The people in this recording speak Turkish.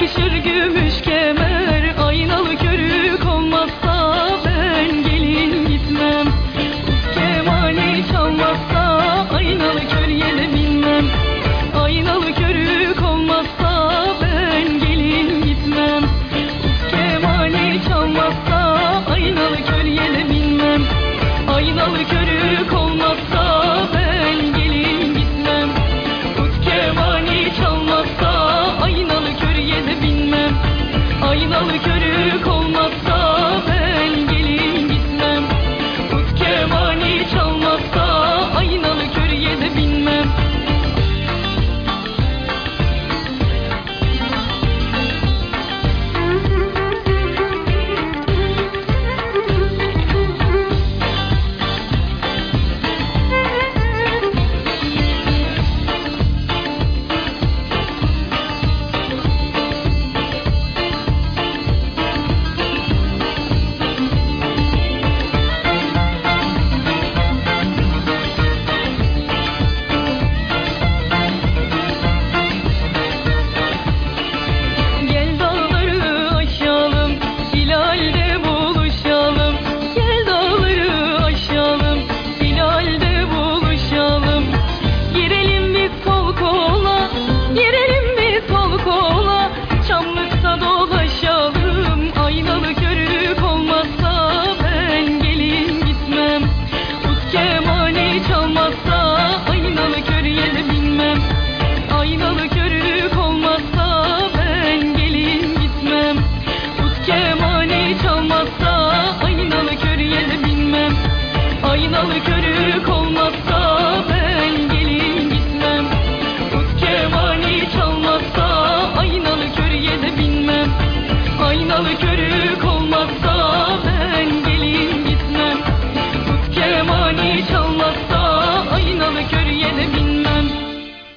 yakışır gümüş kemer Aynalı körük olmazsa ben gelin gitmem. Uz kemali çalmazsa aynalı körye binmem. Aynalı körük olmazsa ben gelin gitmem. Uz kemali çalmazsa aynalı körye binmem. Aynalı körük olmazsa ben gelin gitmem. Ut kemani çalmazsa aynalı körye We could